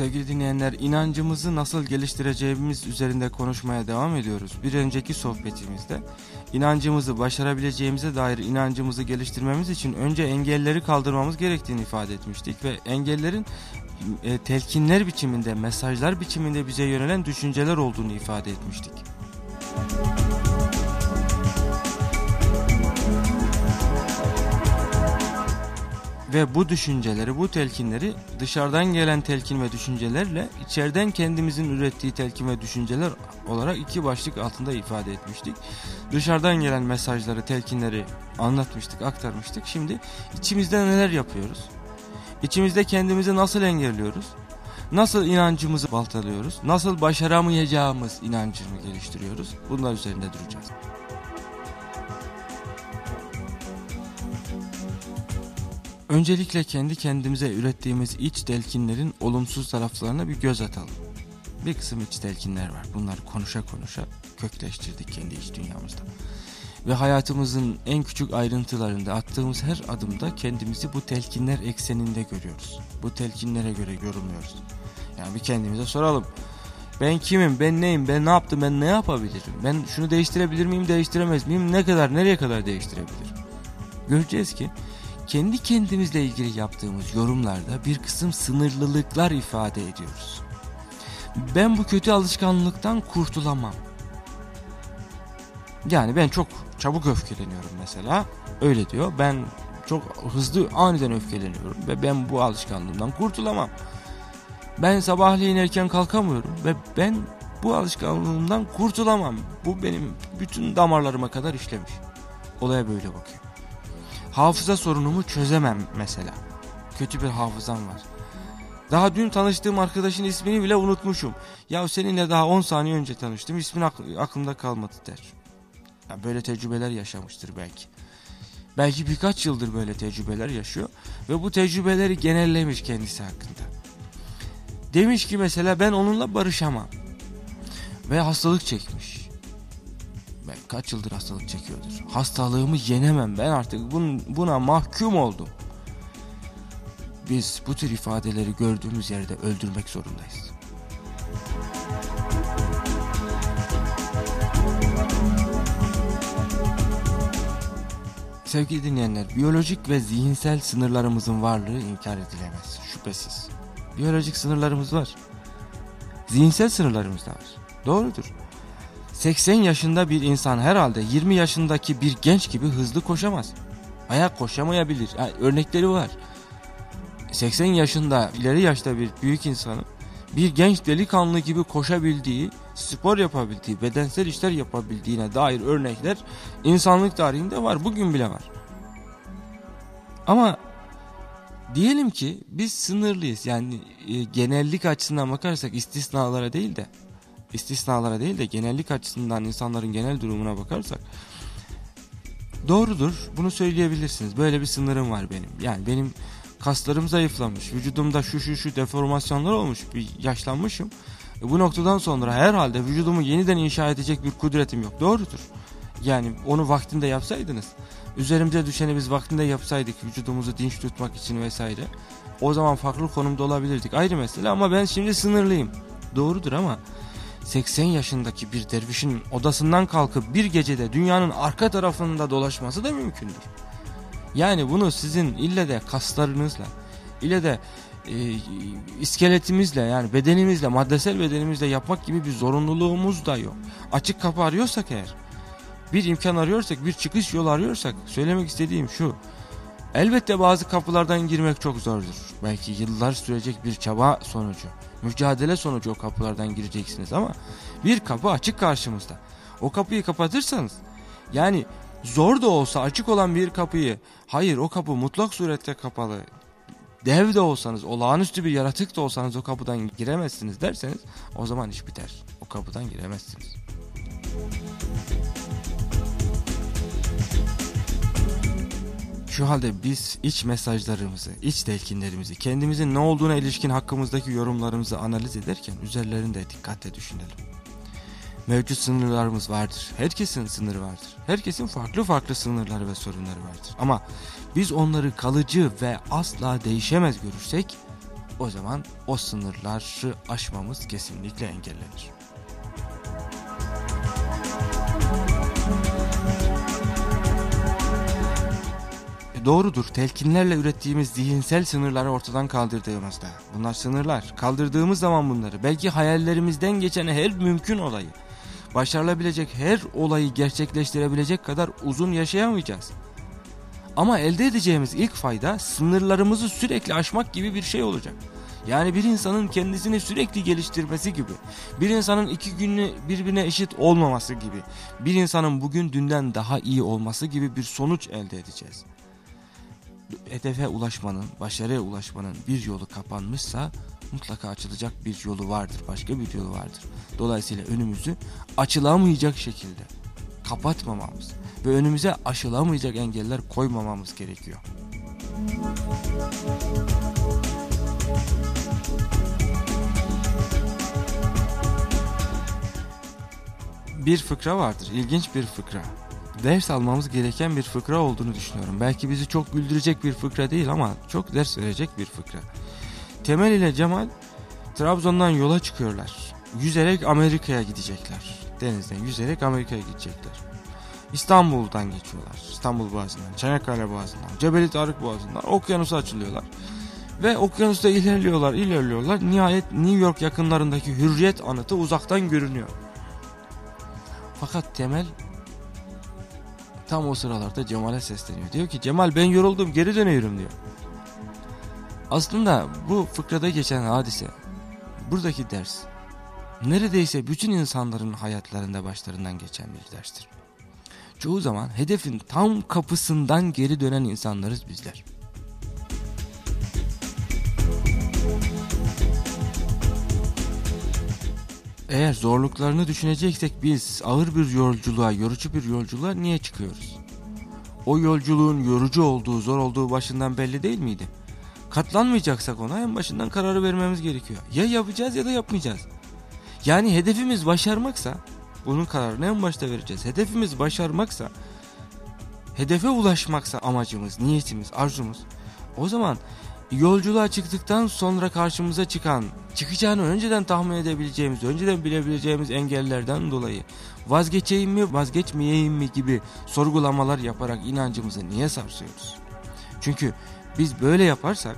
Sevgili dinleyenler inancımızı nasıl geliştireceğimiz üzerinde konuşmaya devam ediyoruz. Bir önceki sohbetimizde inancımızı başarabileceğimize dair inancımızı geliştirmemiz için önce engelleri kaldırmamız gerektiğini ifade etmiştik. Ve engellerin e, telkinler biçiminde, mesajlar biçiminde bize yönelen düşünceler olduğunu ifade etmiştik. Ve bu düşünceleri, bu telkinleri dışarıdan gelen telkin ve düşüncelerle içeriden kendimizin ürettiği telkin ve düşünceler olarak iki başlık altında ifade etmiştik. Dışarıdan gelen mesajları, telkinleri anlatmıştık, aktarmıştık. Şimdi içimizde neler yapıyoruz? İçimizde kendimizi nasıl engelliyoruz? Nasıl inancımızı baltalıyoruz? Nasıl başaramayacağımız inancını geliştiriyoruz? Bunlar üzerinde duracağız. Öncelikle kendi kendimize ürettiğimiz iç telkinlerin olumsuz taraflarına bir göz atalım. Bir kısım iç telkinler var. Bunları konuşa konuşa kökleştirdik kendi iç dünyamızda. Ve hayatımızın en küçük ayrıntılarında attığımız her adımda kendimizi bu telkinler ekseninde görüyoruz. Bu telkinlere göre yorumluyoruz. Yani bir kendimize soralım. Ben kimim, ben neyim, ben ne yaptım, ben ne yapabilirim? Ben şunu değiştirebilir miyim, değiştiremez miyim? Ne kadar, nereye kadar değiştirebilirim? Göreceğiz ki kendi kendimizle ilgili yaptığımız yorumlarda bir kısım sınırlılıklar ifade ediyoruz. Ben bu kötü alışkanlıktan kurtulamam. Yani ben çok çabuk öfkeleniyorum mesela. Öyle diyor. Ben çok hızlı aniden öfkeleniyorum ve ben bu alışkanlığımdan kurtulamam. Ben sabahleyin erken kalkamıyorum ve ben bu alışkanlığımdan kurtulamam. Bu benim bütün damarlarıma kadar işlemiş. Olaya böyle bakıyor. Hafıza sorunumu çözemem mesela. Kötü bir hafızam var. Daha dün tanıştığım arkadaşın ismini bile unutmuşum. Ya seninle daha 10 saniye önce tanıştım ismin aklımda kalmadı der. Ya böyle tecrübeler yaşamıştır belki. Belki birkaç yıldır böyle tecrübeler yaşıyor ve bu tecrübeleri genellemiş kendisi hakkında. Demiş ki mesela ben onunla barışamam. Ve hastalık çekmiş kaç yıldır hastalık çekiyordur. Hastalığımı yenemem ben artık bun, buna mahkum oldum. Biz bu tür ifadeleri gördüğümüz yerde öldürmek zorundayız. Sevgili dinleyenler, biyolojik ve zihinsel sınırlarımızın varlığı inkar edilemez, şüphesiz. Biyolojik sınırlarımız var. Zihinsel sınırlarımız da var. Doğrudur. 80 yaşında bir insan herhalde 20 yaşındaki bir genç gibi hızlı koşamaz. Ayak koşamayabilir. Yani örnekleri var. 80 yaşında ileri yaşta bir büyük insanın bir genç delikanlı gibi koşabildiği, spor yapabildiği, bedensel işler yapabildiğine dair örnekler insanlık tarihinde var. Bugün bile var. Ama diyelim ki biz sınırlıyız. Yani e, genellik açısından bakarsak istisnalara değil de istisnalara değil de genellik açısından insanların genel durumuna bakarsak doğrudur bunu söyleyebilirsiniz. Böyle bir sınırım var benim. Yani benim kaslarım zayıflamış, vücudumda şu şu şu deformasyonlar olmuş, bir yaşlanmışım. E bu noktadan sonra herhalde vücudumu yeniden inşa edecek bir kudretim yok. Doğrudur. Yani onu vaktinde yapsaydınız, üzerimize düşeni biz vaktinde yapsaydık vücudumuzu dinç tutmak için vesaire. O zaman farklı konumda olabilirdik. Ayrı mesele ama ben şimdi sınırlıyım. Doğrudur ama 80 yaşındaki bir dervişin odasından kalkıp bir gecede dünyanın arka tarafında dolaşması da mümkündür. Yani bunu sizin ille de kaslarınızla, ille de e, iskeletimizle yani bedenimizle, maddesel bedenimizle yapmak gibi bir zorunluluğumuz da yok. Açık kapı arıyorsak eğer, bir imkan arıyorsak, bir çıkış yolu arıyorsak söylemek istediğim şu. Elbette bazı kapılardan girmek çok zordur. Belki yıllar sürecek bir çaba sonucu mücadele sonucu o kapılardan gireceksiniz ama bir kapı açık karşımızda. O kapıyı kapatırsanız yani zor da olsa açık olan bir kapıyı hayır o kapı mutlak surette kapalı dev de olsanız olağanüstü bir yaratık da olsanız o kapıdan giremezsiniz derseniz o zaman iş biter. O kapıdan giremezsiniz. Şu halde biz iç mesajlarımızı, iç telkinlerimizi, kendimizin ne olduğuna ilişkin hakkımızdaki yorumlarımızı analiz ederken üzerlerinde dikkatle düşünelim. Mevcut sınırlarımız vardır. Herkesin sınırı vardır. Herkesin farklı farklı sınırları ve sorunları vardır. Ama biz onları kalıcı ve asla değişemez görürsek o zaman o sınırları aşmamız kesinlikle engellenir. Doğrudur. Telkinlerle ürettiğimiz zihinsel sınırları ortadan kaldırdığımızda, bunlar sınırlar, kaldırdığımız zaman bunları, belki hayallerimizden geçen her mümkün olayı, başarılabilecek her olayı gerçekleştirebilecek kadar uzun yaşayamayacağız. Ama elde edeceğimiz ilk fayda sınırlarımızı sürekli aşmak gibi bir şey olacak. Yani bir insanın kendisini sürekli geliştirmesi gibi. Bir insanın iki günü birbirine eşit olmaması gibi. Bir insanın bugün dünden daha iyi olması gibi bir sonuç elde edeceğiz. Hedefe ulaşmanın, başarıya ulaşmanın bir yolu kapanmışsa mutlaka açılacak bir yolu vardır. Başka bir yolu vardır. Dolayısıyla önümüzü açılamayacak şekilde kapatmamamız ve önümüze aşılamayacak engeller koymamamız gerekiyor. Bir fıkra vardır, ilginç bir fıkra. Ders almamız gereken bir fıkra olduğunu düşünüyorum. Belki bizi çok güldürecek bir fıkra değil ama çok ders verecek bir fıkra. Temel ile Cemal Trabzon'dan yola çıkıyorlar. Yüzerek Amerika'ya gidecekler. Denizden yüzerek Amerika'ya gidecekler. İstanbul'dan geçiyorlar. İstanbul Boğazı'ndan, Çanakkale Boğazı'ndan, Cebeli Tarık Boğazı'ndan okyanusa açılıyorlar. Ve okyanusta ilerliyorlar, ilerliyorlar. Nihayet New York yakınlarındaki hürriyet anıtı uzaktan görünüyor. Fakat Temel tam o sıralarda Cemal'e sesleniyor. Diyor ki Cemal ben yoruldum geri dönüyorum diyor. Aslında bu fıkrada geçen hadise, buradaki ders, neredeyse bütün insanların hayatlarında başlarından geçen bir derstir. Çoğu zaman hedefin tam kapısından geri dönen insanlarız bizler. Eğer zorluklarını düşüneceksek biz ağır bir yolculuğa, yorucu bir yolculuğa niye çıkıyoruz? O yolculuğun yorucu olduğu, zor olduğu başından belli değil miydi? Katlanmayacaksak ona en başından kararı vermemiz gerekiyor. Ya yapacağız ya da yapmayacağız. Yani hedefimiz başarmaksa bunun kararını en başta vereceğiz. Hedefimiz başarmaksa, hedefe ulaşmaksa amacımız, niyetimiz, arzumuz. O zaman yolculuğa çıktıktan sonra karşımıza çıkan, çıkacağını önceden tahmin edebileceğimiz, önceden bilebileceğimiz engellerden dolayı vazgeçeyim mi, vazgeçmeyeyim mi gibi sorgulamalar yaparak inancımızı niye sarsıyoruz? Çünkü biz böyle yaparsak,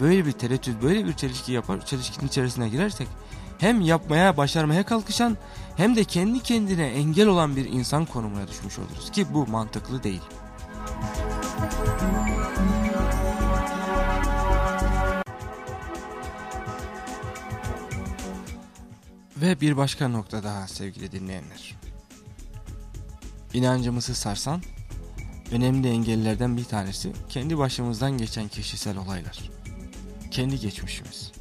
böyle bir tereddüt, böyle bir çelişki yapar, çelişkinin içerisine girersek hem yapmaya, başarmaya kalkışan hem de kendi kendine engel olan bir insan konumuna düşmüş oluruz ki bu mantıklı değil. Ve bir başka nokta daha sevgili dinleyenler. İnancımızı sarsan önemli engellerden bir tanesi kendi başımızdan geçen kişisel olaylar. Kendi geçmişimiz.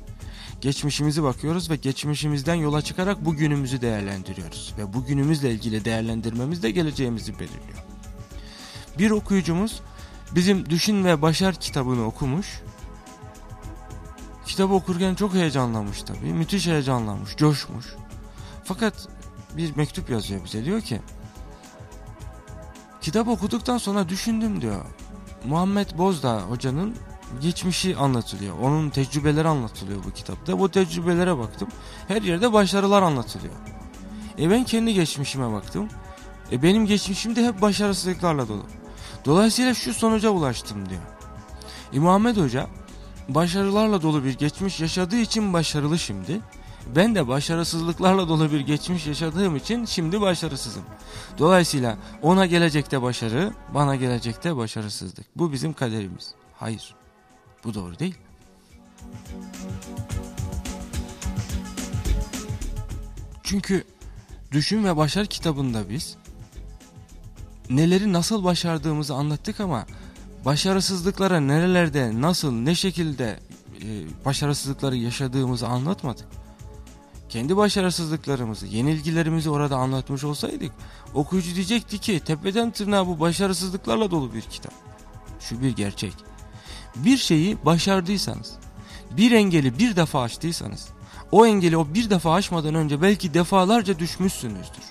Geçmişimizi bakıyoruz ve geçmişimizden yola çıkarak bugünümüzü değerlendiriyoruz. Ve bugünümüzle ilgili değerlendirmemiz de geleceğimizi belirliyor. Bir okuyucumuz bizim Düşün ve Başar kitabını okumuş. Kitabı okurken çok heyecanlanmış tabii. Müthiş heyecanlanmış, coşmuş. Fakat bir mektup yazıyor bize diyor ki Kitap okuduktan sonra düşündüm diyor. Muhammed Bozdağ hocanın geçmişi anlatılıyor. Onun tecrübeleri anlatılıyor bu kitapta. Bu tecrübelere baktım. Her yerde başarılar anlatılıyor. E ben kendi geçmişime baktım. E benim geçmişim de hep başarısızlıklarla dolu. Dolayısıyla şu sonuca ulaştım diyor. E Muhammed Hoca başarılarla dolu bir geçmiş yaşadığı için başarılı şimdi. Ben de başarısızlıklarla dolu bir geçmiş yaşadığım için şimdi başarısızım. Dolayısıyla ona gelecekte başarı, bana gelecekte başarısızlık. Bu bizim kaderimiz. Hayır. Bu doğru değil. Çünkü Düşün ve Başar kitabında biz neleri nasıl başardığımızı anlattık ama başarısızlıklara nerelerde, nasıl, ne şekilde e, başarısızlıkları yaşadığımızı anlatmadık. Kendi başarısızlıklarımızı, yenilgilerimizi orada anlatmış olsaydık okuyucu diyecekti ki tepeden tırnağa bu başarısızlıklarla dolu bir kitap. Şu bir gerçek. Bir şeyi başardıysanız, bir engeli bir defa aştıysanız, o engeli o bir defa aşmadan önce belki defalarca düşmüşsünüzdür.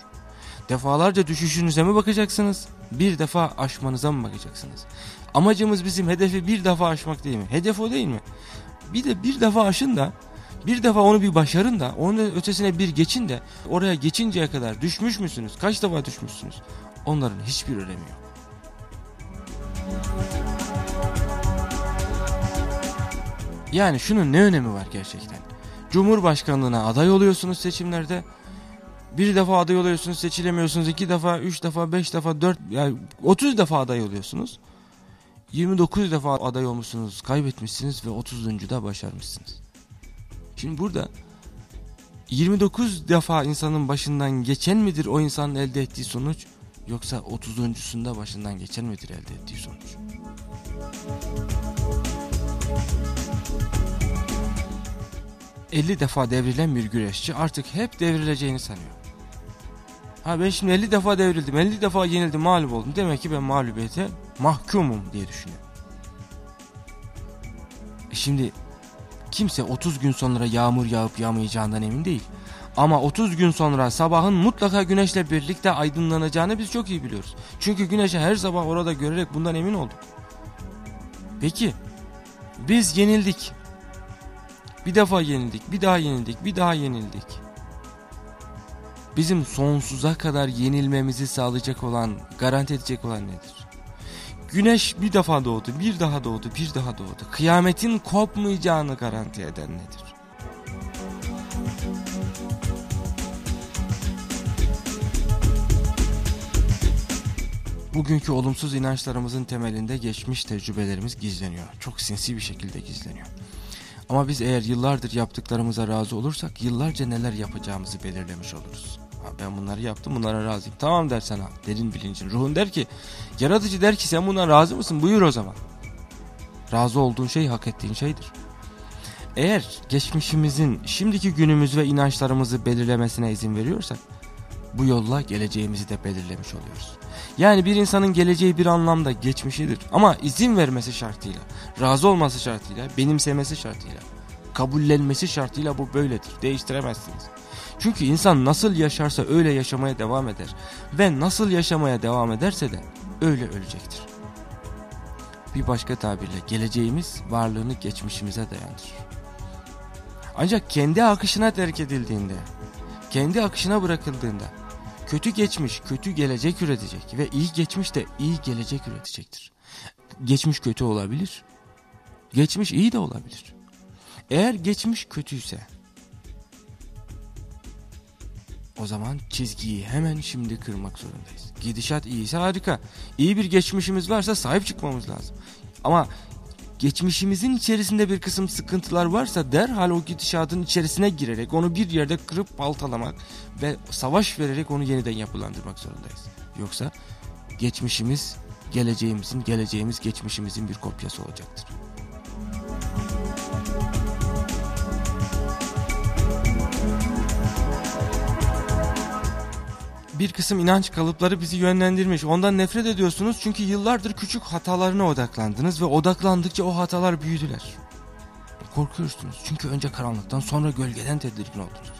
Defalarca düşüşünüze mi bakacaksınız? Bir defa aşmanıza mı bakacaksınız? Amacımız bizim hedefi bir defa aşmak değil mi? Hedef o değil mi? Bir de bir defa aşın da bir defa onu bir başarın da onun ötesine bir geçin de oraya geçinceye kadar düşmüş müsünüz? Kaç defa düşmüşsünüz? Onların hiçbir önemi yok. Yani şunun ne önemi var gerçekten? Cumhurbaşkanlığına aday oluyorsunuz seçimlerde. Bir defa aday oluyorsunuz seçilemiyorsunuz. iki defa, üç defa, beş defa, dört, yani 30 defa aday oluyorsunuz. 29 defa aday olmuşsunuz, kaybetmişsiniz ve 30. da başarmışsınız. Şimdi burada 29 defa insanın başından geçen midir o insanın elde ettiği sonuç yoksa 30.sunda başından geçen midir elde ettiği sonuç? ...50 defa devrilen bir güreşçi artık hep devrileceğini sanıyor. Ha ben şimdi 50 defa devrildim, 50 defa yenildim, mağlup oldum. Demek ki ben mağlubiyete mahkumum diye düşünüyor. E şimdi kimse 30 gün sonra yağmur yağıp yağmayacağından emin değil. Ama 30 gün sonra sabahın mutlaka güneşle birlikte aydınlanacağını biz çok iyi biliyoruz. Çünkü güneşi her sabah orada görerek bundan emin olduk. Peki biz yenildik. Bir defa yenildik, bir daha yenildik, bir daha yenildik. Bizim sonsuza kadar yenilmemizi sağlayacak olan, garanti edecek olan nedir? Güneş bir defa doğdu, bir daha doğdu, bir daha doğdu. Kıyametin kopmayacağını garanti eden nedir? Bugünkü olumsuz inançlarımızın temelinde geçmiş tecrübelerimiz gizleniyor. Çok sinsi bir şekilde gizleniyor. Ama biz eğer yıllardır yaptıklarımıza razı olursak yıllarca neler yapacağımızı belirlemiş oluruz. Ben bunları yaptım bunlara razıyım. Tamam dersen ha derin bilincin. Ruhun der ki yaratıcı der ki sen buna razı mısın buyur o zaman. Razı olduğun şey hak ettiğin şeydir. Eğer geçmişimizin şimdiki günümüz ve inançlarımızı belirlemesine izin veriyorsak bu yolla geleceğimizi de belirlemiş oluyoruz. Yani bir insanın geleceği bir anlamda geçmişidir ama izin vermesi şartıyla, razı olması şartıyla, benimsemesi şartıyla, kabullenmesi şartıyla bu böyledir. Değiştiremezsiniz. Çünkü insan nasıl yaşarsa öyle yaşamaya devam eder. Ve nasıl yaşamaya devam ederse de öyle ölecektir. Bir başka tabirle geleceğimiz varlığını geçmişimize dayanır. Ancak kendi akışına terk edildiğinde, kendi akışına bırakıldığında kötü geçmiş kötü gelecek üretecek ve iyi geçmiş de iyi gelecek üretecektir. Geçmiş kötü olabilir, geçmiş iyi de olabilir. Eğer geçmiş kötüyse o zaman çizgiyi hemen şimdi kırmak zorundayız. Gidişat iyiyse harika. İyi bir geçmişimiz varsa sahip çıkmamız lazım. Ama geçmişimizin içerisinde bir kısım sıkıntılar varsa derhal o gidişatın içerisine girerek onu bir yerde kırıp baltalamak ve savaş vererek onu yeniden yapılandırmak zorundayız. Yoksa geçmişimiz geleceğimizin, geleceğimiz geçmişimizin bir kopyası olacaktır. Bir kısım inanç kalıpları bizi yönlendirmiş. Ondan nefret ediyorsunuz çünkü yıllardır küçük hatalarına odaklandınız ve odaklandıkça o hatalar büyüdüler. Korkuyorsunuz çünkü önce karanlıktan sonra gölgeden tedirgin oldunuz.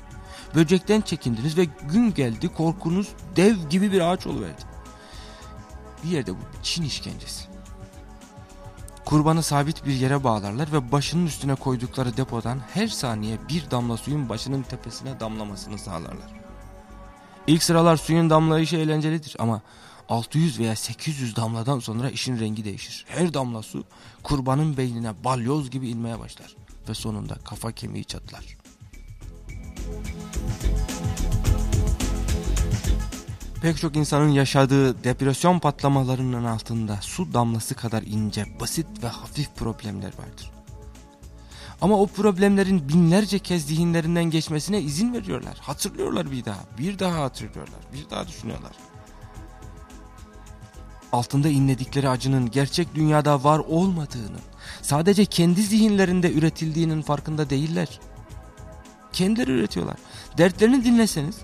Böcekten çekindiniz ve gün geldi korkunuz dev gibi bir ağaç oluverdi. Bir yerde bu Çin işkencesi. Kurbanı sabit bir yere bağlarlar ve başının üstüne koydukları depodan her saniye bir damla suyun başının tepesine damlamasını sağlarlar. İlk sıralar suyun damlayışı eğlencelidir ama 600 veya 800 damladan sonra işin rengi değişir. Her damla su kurbanın beynine balyoz gibi inmeye başlar ve sonunda kafa kemiği çatlar. Pek çok insanın yaşadığı depresyon patlamalarının altında su damlası kadar ince, basit ve hafif problemler vardır. Ama o problemlerin binlerce kez zihinlerinden geçmesine izin veriyorlar. Hatırlıyorlar bir daha. Bir daha hatırlıyorlar. Bir daha düşünüyorlar. Altında inledikleri acının gerçek dünyada var olmadığının, sadece kendi zihinlerinde üretildiğinin farkında değiller. Kendileri üretiyorlar. Dertlerini dinleseniz,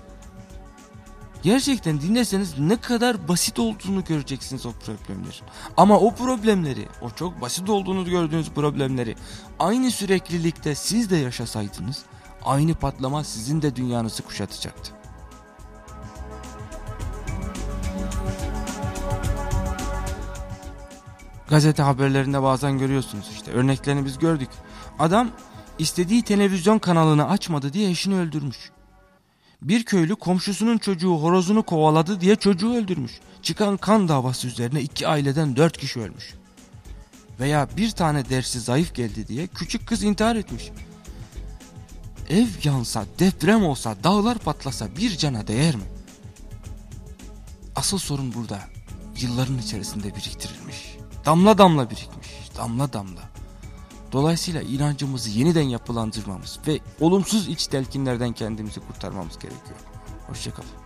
gerçekten dinleseniz ne kadar basit olduğunu göreceksiniz o problemlerin. Ama o problemleri, o çok basit olduğunu gördüğünüz problemleri aynı süreklilikte siz de yaşasaydınız, aynı patlama sizin de dünyanızı kuşatacaktı. Gazete haberlerinde bazen görüyorsunuz işte örneklerini biz gördük. Adam istediği televizyon kanalını açmadı diye eşini öldürmüş. Bir köylü komşusunun çocuğu horozunu kovaladı diye çocuğu öldürmüş. Çıkan kan davası üzerine iki aileden dört kişi ölmüş. Veya bir tane dersi zayıf geldi diye küçük kız intihar etmiş. Ev yansa, deprem olsa, dağlar patlasa bir cana değer mi? Asıl sorun burada. Yılların içerisinde biriktirilmiş. Damla damla birikmiş. Damla damla. Dolayısıyla inancımızı yeniden yapılandırmamız ve olumsuz iç telkinlerden kendimizi kurtarmamız gerekiyor. Hoşçakalın.